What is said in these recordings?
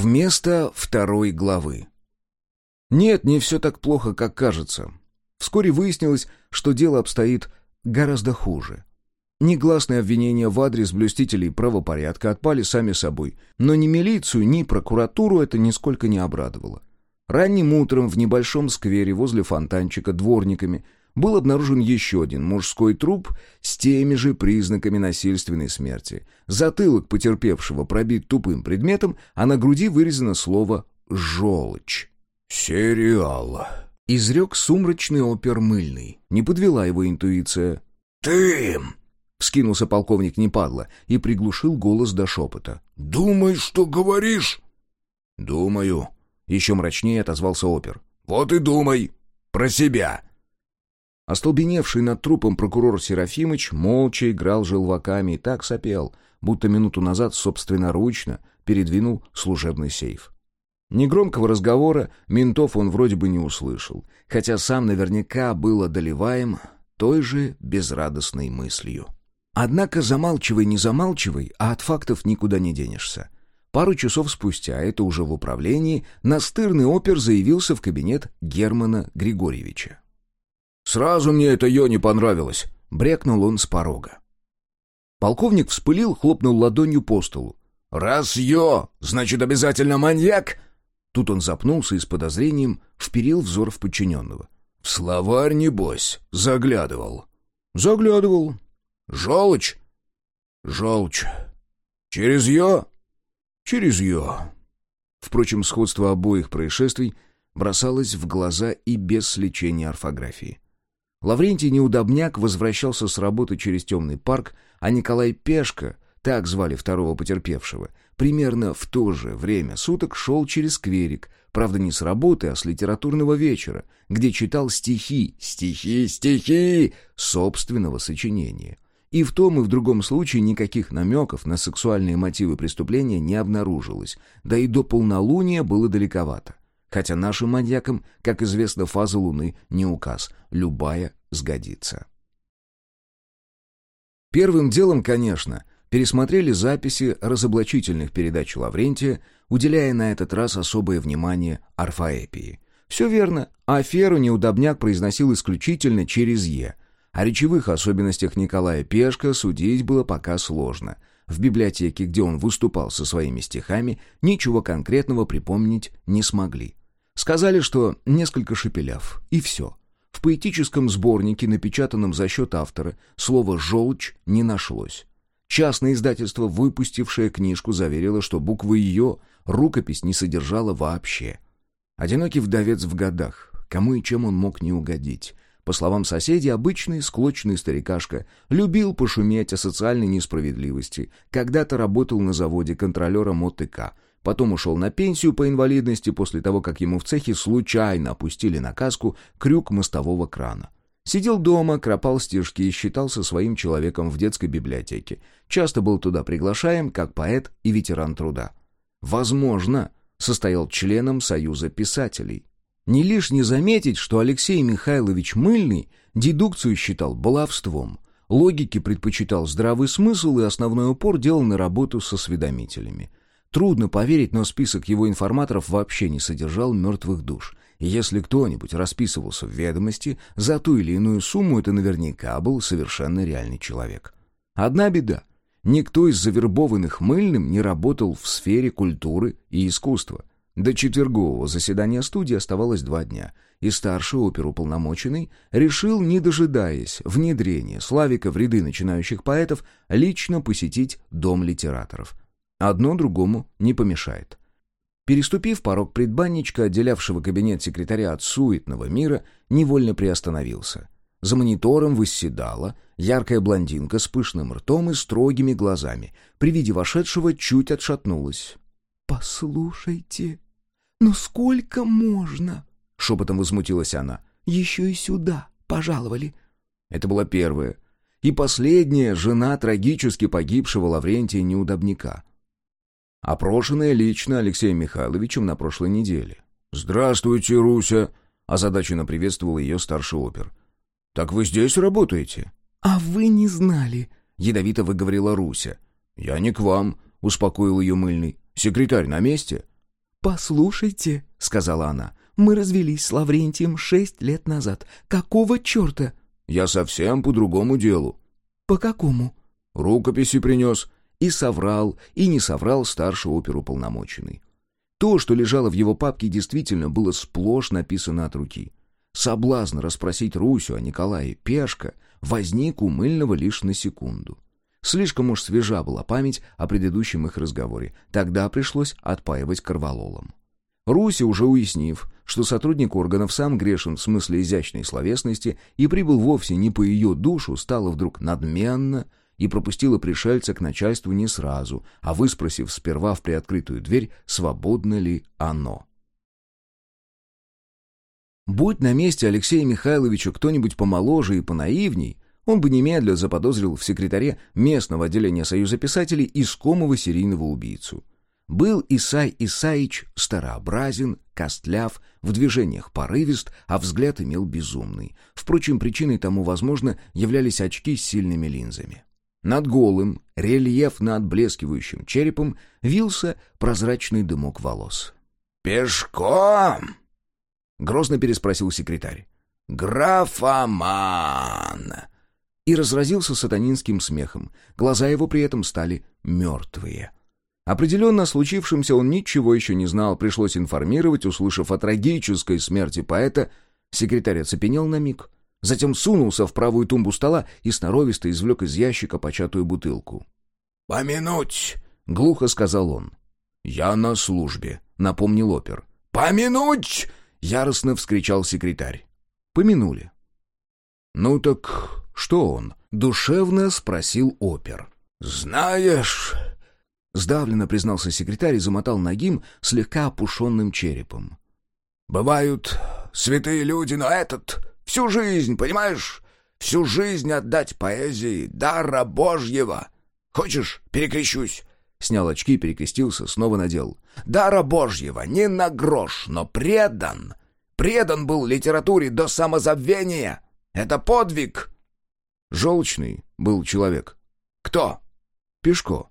Вместо второй главы. Нет, не все так плохо, как кажется. Вскоре выяснилось, что дело обстоит гораздо хуже. Негласные обвинения в адрес блюстителей правопорядка отпали сами собой, но ни милицию, ни прокуратуру это нисколько не обрадовало. Ранним утром в небольшом сквере возле фонтанчика дворниками был обнаружен еще один мужской труп с теми же признаками насильственной смерти. Затылок потерпевшего пробит тупым предметом, а на груди вырезано слово «желчь». «Сериал», — изрек сумрачный опер мыльный. Не подвела его интуиция. «Ты...» — вскинулся полковник Непадло и приглушил голос до шепота. «Думай, что говоришь?» «Думаю», — еще мрачнее отозвался опер. «Вот и думай. Про себя». Остолбеневший над трупом прокурор Серафимыч молча играл желваками и так сопел, будто минуту назад собственноручно передвинул служебный сейф. Негромкого разговора ментов он вроде бы не услышал, хотя сам наверняка был одолеваем той же безрадостной мыслью. Однако замалчивай, не замалчивай, а от фактов никуда не денешься. Пару часов спустя, это уже в управлении, настырный опер заявился в кабинет Германа Григорьевича. «Сразу мне это ее не понравилось», — брекнул он с порога. Полковник вспылил, хлопнул ладонью по столу. «Раз ее, значит, обязательно маньяк?» Тут он запнулся и с подозрением вперил взор в подчиненного. «В словарь, небось, заглядывал». «Заглядывал». «Желчь?» «Желчь. Через ее?» «Через ее». Впрочем, сходство обоих происшествий бросалось в глаза и без сличения орфографии. Лаврентий Неудобняк возвращался с работы через темный парк, а Николай Пешка, так звали второго потерпевшего, примерно в то же время суток шел через скверик, правда не с работы, а с литературного вечера, где читал стихи, стихи, стихи собственного сочинения. И в том и в другом случае никаких намеков на сексуальные мотивы преступления не обнаружилось, да и до полнолуния было далековато. Хотя нашим маньякам, как известно, фаза Луны не указ, любая сгодится. Первым делом, конечно, пересмотрели записи разоблачительных передач Лаврентия, уделяя на этот раз особое внимание орфоэпии. Все верно, аферу неудобняк произносил исключительно через «е», о речевых особенностях Николая Пешка судить было пока сложно — в библиотеке, где он выступал со своими стихами, ничего конкретного припомнить не смогли. Сказали, что несколько шепеляв, и все. В поэтическом сборнике, напечатанном за счет автора, слово «желчь» не нашлось. Частное издательство, выпустившее книжку, заверило, что буквы ее рукопись не содержала вообще. Одинокий вдовец в годах, кому и чем он мог не угодить. По словам соседей, обычный склочный старикашка любил пошуметь о социальной несправедливости, когда-то работал на заводе контролером ОТК, потом ушел на пенсию по инвалидности после того, как ему в цехе случайно опустили на каску крюк мостового крана. Сидел дома, кропал стишки и считался своим человеком в детской библиотеке. Часто был туда приглашаем, как поэт и ветеран труда. Возможно, состоял членом Союза писателей. Не лишне заметить, что Алексей Михайлович Мыльный дедукцию считал баловством, логике предпочитал здравый смысл и основной упор делал на работу со осведомителями. Трудно поверить, но список его информаторов вообще не содержал мертвых душ. И если кто-нибудь расписывался в ведомости за ту или иную сумму, это наверняка был совершенно реальный человек. Одна беда. Никто из завербованных мыльным не работал в сфере культуры и искусства. До четвергового заседания студии оставалось два дня, и старший оперуполномоченный решил, не дожидаясь внедрения Славика в ряды начинающих поэтов, лично посетить Дом литераторов. Одно другому не помешает. Переступив порог предбанничка, отделявшего кабинет секретаря от суетного мира, невольно приостановился. За монитором восседала яркая блондинка с пышным ртом и строгими глазами. При виде вошедшего чуть отшатнулась. «Послушайте», «Ну сколько можно?» — шепотом возмутилась она. «Еще и сюда пожаловали». Это была первая и последняя жена трагически погибшего Лаврентия Неудобника. Опрошенная лично Алексеем Михайловичем на прошлой неделе. «Здравствуйте, Руся!» — озадаченно приветствовал ее старший опер. «Так вы здесь работаете?» «А вы не знали», — ядовито выговорила Руся. «Я не к вам», — успокоил ее мыльный. «Секретарь на месте?» «Послушайте», — сказала она, — «мы развелись с Лаврентием шесть лет назад. Какого черта?» «Я совсем по другому делу». «По какому?» «Рукописи принес». И соврал, и не соврал старший оперуполномоченный. То, что лежало в его папке, действительно было сплошь написано от руки. Соблазн расспросить Русю о Николае Пешко возник у Мыльного лишь на секунду. Слишком уж свежа была память о предыдущем их разговоре. Тогда пришлось отпаивать корвалолом. Руси, уже уяснив, что сотрудник органов сам грешен в смысле изящной словесности и прибыл вовсе не по ее душу, стала вдруг надменно и пропустила пришельца к начальству не сразу, а выспросив сперва в приоткрытую дверь, свободно ли оно. Будь на месте Алексея Михайловича кто-нибудь помоложе и понаивней, он бы немедля заподозрил в секретаре местного отделения Союза писателей искомого серийного убийцу. Был Исай Исаич старообразен, костляв, в движениях порывист, а взгляд имел безумный. Впрочем, причиной тому, возможно, являлись очки с сильными линзами. Над голым, рельефно отблескивающим черепом вился прозрачный дымок волос. «Пешком!» — грозно переспросил секретарь. «Графоман!» И разразился сатанинским смехом. Глаза его при этом стали мертвые. Определенно о случившемся он ничего еще не знал, пришлось информировать, услышав о трагической смерти поэта. Секретарь оцепенел на миг, затем сунулся в правую тумбу стола и сноровисто извлек из ящика початую бутылку. «Помянуть!» — глухо сказал он. «Я на службе», — напомнил опер. «Помянуть!» — яростно вскричал секретарь. Помянули. «Ну так что он?» — душевно спросил опер. «Знаешь...» — сдавленно признался секретарь и замотал ногим слегка опушенным черепом. «Бывают святые люди, но этот всю жизнь, понимаешь? Всю жизнь отдать поэзии, дара Божьего. Хочешь, перекрещусь?» Снял очки, перекрестился, снова надел. «Дара Божьего, не на грош, но предан. Предан был литературе до самозабвения. Это подвиг!» Желчный был человек. «Кто?» «Пешко».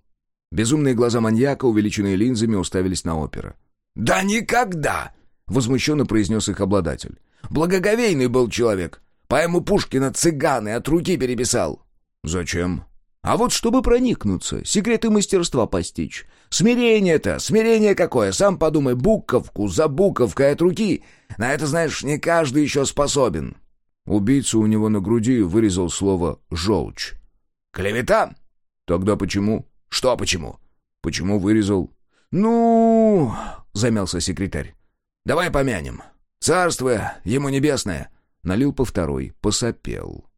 Безумные глаза маньяка, увеличенные линзами, уставились на опера. «Да никогда!» — возмущенно произнес их обладатель. «Благоговейный был человек. Поэму Пушкина «Цыганы» от руки переписал». «Зачем?» «А вот чтобы проникнуться, секреты мастерства постичь. Смирение-то, смирение какое, сам подумай, буковку за буковкой от руки. На это, знаешь, не каждый еще способен». Убийца у него на груди вырезал слово «желчь». «Клевета?» «Тогда почему?» «Что почему?» «Почему вырезал?» «Ну...» — замялся секретарь. «Давай помянем. Царство ему небесное!» Налил по второй, посопел.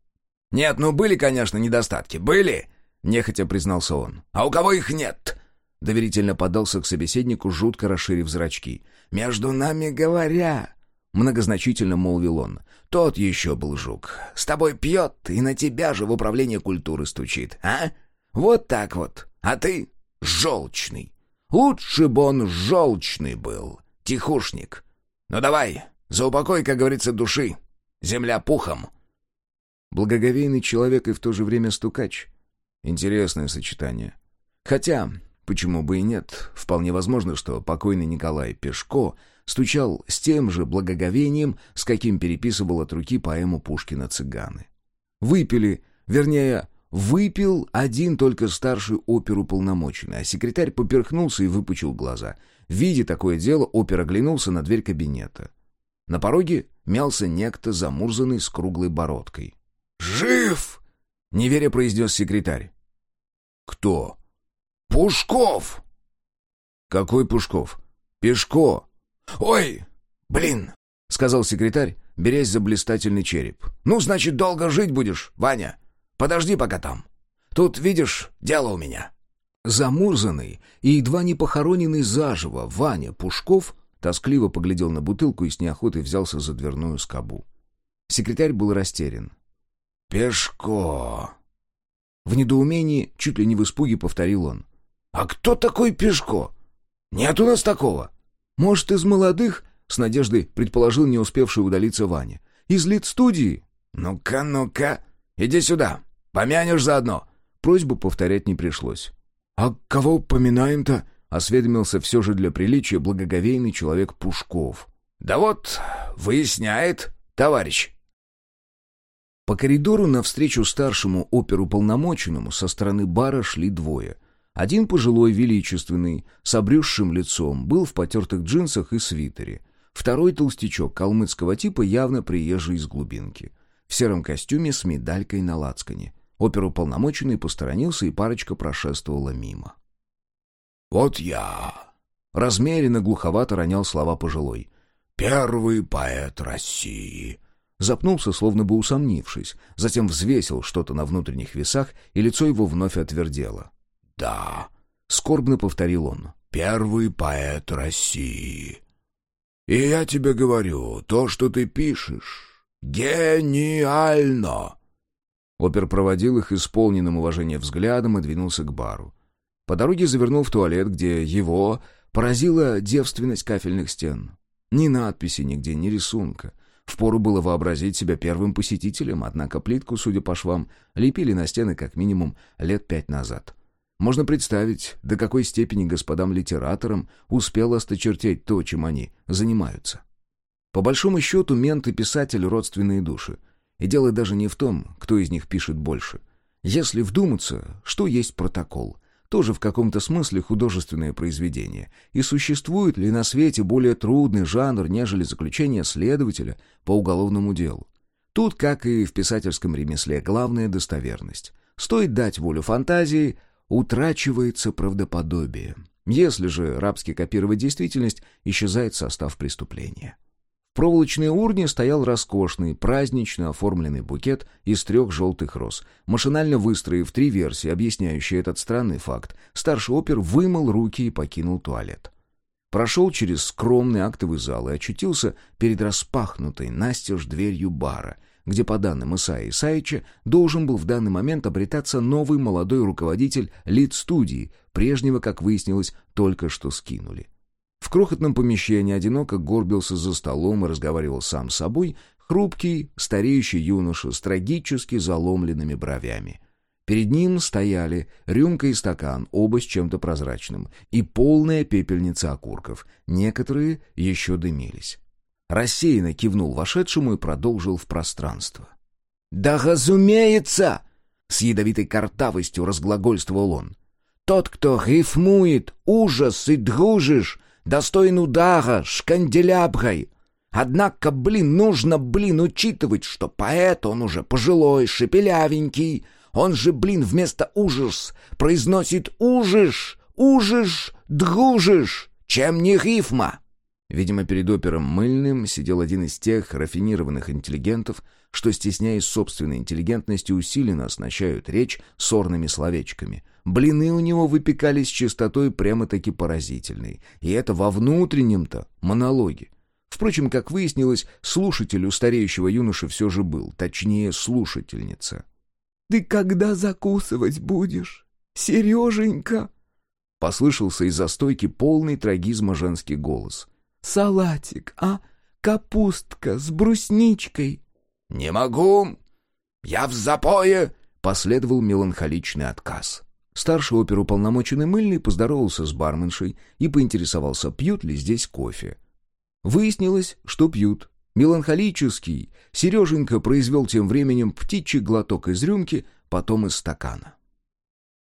«Нет, ну были, конечно, недостатки. Были!» — нехотя признался он. «А у кого их нет?» Доверительно подался к собеседнику, жутко расширив зрачки. «Между нами говоря...» — многозначительно молвил он. «Тот еще был жук. С тобой пьет и на тебя же в управление культуры стучит, а? Вот так вот. А ты желчный. Лучше бы он желчный был, тихушник. Ну давай, за упокой, как говорится, души. Земля пухом». Благоговейный человек и в то же время стукач. Интересное сочетание. Хотя, почему бы и нет, вполне возможно, что покойный Николай Пешко стучал с тем же благоговением, с каким переписывал от руки поэму Пушкина «Цыганы». Выпили, вернее, выпил один только старший оперу полномоченный, а секретарь поперхнулся и выпучил глаза. Видя такое дело, опер оглянулся на дверь кабинета. На пороге мялся некто, замурзанный с круглой бородкой. «Жив!» — неверя произнес секретарь. «Кто?» «Пушков!» «Какой Пушков?» «Пешко!» «Ой, блин!» — сказал секретарь, берясь за блистательный череп. «Ну, значит, долго жить будешь, Ваня. Подожди пока там. Тут, видишь, дело у меня». Замурзанный и едва не похороненный заживо Ваня Пушков тоскливо поглядел на бутылку и с неохотой взялся за дверную скобу. Секретарь был растерян. «Пешко!» В недоумении, чуть ли не в испуге, повторил он. «А кто такой Пешко? Нет у нас такого!» «Может, из молодых?» — с надеждой предположил не успевший удалиться Ваня. «Из лид-студии?» «Ну-ка, ну-ка, иди сюда, помянешь заодно!» Просьбу повторять не пришлось. «А кого поминаем-то?» Осведомился все же для приличия благоговейный человек Пушков. «Да вот, выясняет, товарищ». По коридору навстречу старшему оперуполномоченному со стороны бара шли двое. Один пожилой, величественный, с обрюзшим лицом, был в потертых джинсах и свитере. Второй толстячок калмыцкого типа, явно приезжий из глубинки. В сером костюме с медалькой на лацкане. Оперуполномоченный посторонился, и парочка прошествовала мимо. «Вот я!» — размеренно глуховато ронял слова пожилой. «Первый поэт России!» Запнулся, словно бы усомнившись, затем взвесил что-то на внутренних весах, и лицо его вновь отвердело. «Да», — скорбно повторил он, — «первый поэт России. И я тебе говорю, то, что ты пишешь, гениально!» Опер проводил их исполненным уважения взглядом и двинулся к бару. По дороге завернул в туалет, где его поразила девственность кафельных стен. Ни надписи нигде, ни рисунка. Впору было вообразить себя первым посетителем, однако плитку, судя по швам, лепили на стены как минимум лет пять назад. Можно представить, до какой степени господам-литераторам успело осточертеть то, чем они занимаются. По большому счету, мент и писатель — родственные души — и дело даже не в том, кто из них пишет больше. Если вдуматься, что есть протокол? Тоже в каком-то смысле художественное произведение. И существует ли на свете более трудный жанр, нежели заключение следователя по уголовному делу? Тут, как и в писательском ремесле, главная достоверность. Стоит дать волю фантазии, утрачивается правдоподобие. Если же рабски копировать действительность, исчезает состав преступления проволочной урне стоял роскошный, празднично оформленный букет из трех желтых роз. Машинально выстроив три версии, объясняющие этот странный факт, старший опер вымыл руки и покинул туалет. Прошел через скромный актовый зал и очутился перед распахнутой настежь дверью бара, где, по данным Исаия Исаича, должен был в данный момент обретаться новый молодой руководитель лид-студии, прежнего, как выяснилось, только что скинули. В крохотном помещении одиноко горбился за столом и разговаривал сам с собой хрупкий, стареющий юноша с трагически заломленными бровями. Перед ним стояли рюмка и стакан, оба с чем-то прозрачным, и полная пепельница окурков. Некоторые еще дымились. Рассеянно кивнул вошедшему и продолжил в пространство. «Да разумеется!» — с ядовитой картавостью разглагольствовал он. «Тот, кто рифмует ужас и дружишь, достоин удара шканделяброй. Однако, блин, нужно, блин, учитывать, что поэт он уже пожилой, шепелявенький. Он же, блин, вместо ужас произносит ужиш, ужиш, дружишь, чем не рифма. Видимо, перед опером мыльным сидел один из тех рафинированных интеллигентов, что, стесняясь собственной интеллигентности, усиленно оснащают речь сорными словечками. Блины у него выпекались с чистотой прямо-таки поразительной. И это во внутреннем-то монологе. Впрочем, как выяснилось, слушатель у стареющего юноши все же был, точнее, слушательница. «Ты когда закусывать будешь, Сереженька?» Послышался из-за стойки полный трагизма женский голос. «Салатик, а? Капустка с брусничкой?» «Не могу! Я в запое!» — последовал меланхоличный отказ. Старший оперуполномоченный мыльный поздоровался с барменшей и поинтересовался, пьют ли здесь кофе. Выяснилось, что пьют. Меланхолический. Сереженька произвел тем временем птичий глоток из рюмки, потом из стакана.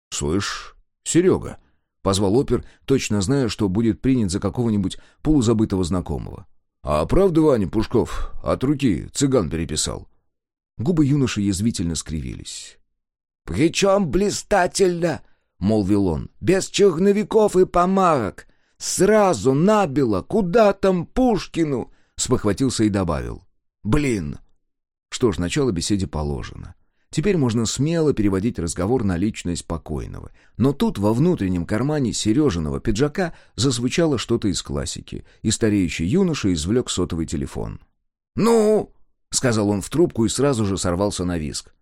«Слышь, Серега», — позвал опер, точно зная, что будет принят за какого-нибудь полузабытого знакомого. «А правда, Ваня Пушков от руки цыган переписал?» Губы юноши язвительно скривились. «Причем блистательно!» — молвил он. «Без черновиков и помарок! Сразу набило! Куда там Пушкину?» — спохватился и добавил. «Блин!» Что ж, начало беседе положено. Теперь можно смело переводить разговор на личность покойного. Но тут во внутреннем кармане Сережиного пиджака зазвучало что-то из классики, и стареющий юноша извлек сотовый телефон. «Ну?» — сказал он в трубку и сразу же сорвался на виск.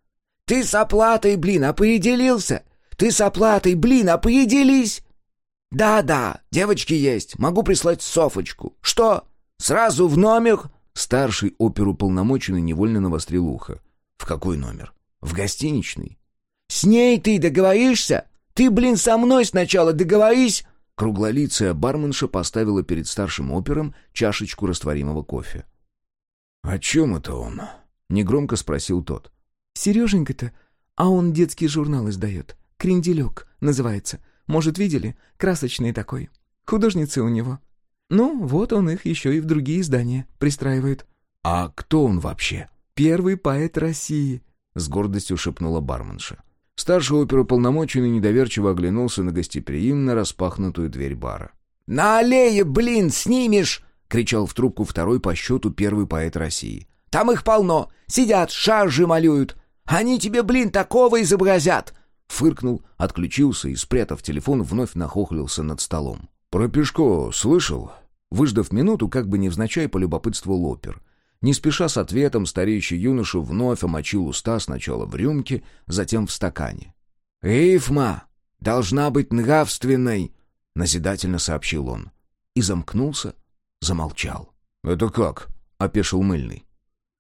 «Ты с оплатой, блин, определился? Ты с оплатой, блин, определись?» «Да-да, девочки есть, могу прислать Софочку. Что, сразу в номер?» Старший оперуполномоченный невольно навострил ухо. «В какой номер?» В гостиничный. «С ней ты договоришься? Ты, блин, со мной сначала договорись!» Круглолицая барменша поставила перед старшим опером чашечку растворимого кофе. «О чем это он?» — негромко спросил тот. «Сереженька-то? А он детский журнал издает. «Кренделек» называется. Может, видели? Красочный такой. Художницы у него. Ну, вот он их еще и в другие издания пристраивает». «А кто он вообще?» «Первый поэт России», — с гордостью шепнула барменша. Старший оперуполномоченный недоверчиво оглянулся на гостеприимно распахнутую дверь бара. «На аллее, блин, снимешь!» — кричал в трубку второй по счету первый поэт России. «Там их полно. Сидят, шаржи малюют. Они тебе, блин, такого изобразят!» Фыркнул, отключился и, спрятав телефон, вновь нахохлился над столом. «Про Пешко слышал?» Выждав минуту, как бы невзначай полюбопытствовал опер — не спеша с ответом, стареющий юноша вновь омочил уста сначала в рюмке, затем в стакане. «Рифма должна быть нравственной», — назидательно сообщил он. И замкнулся, замолчал. «Это как?» — опешил мыльный.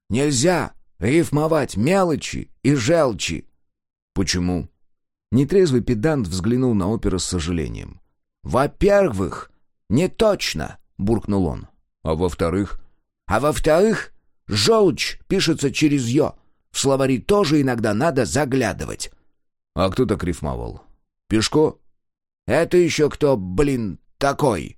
«Нельзя рифмовать мелочи и желчи». «Почему?» Нетрезвый педант взглянул на опера с сожалением. «Во-первых, не точно», — буркнул он. «А во-вторых?» А во-вторых, желчь пишется через «ё». В словари тоже иногда надо заглядывать. А кто так рифмовал? Пешко? Это еще кто, блин, такой?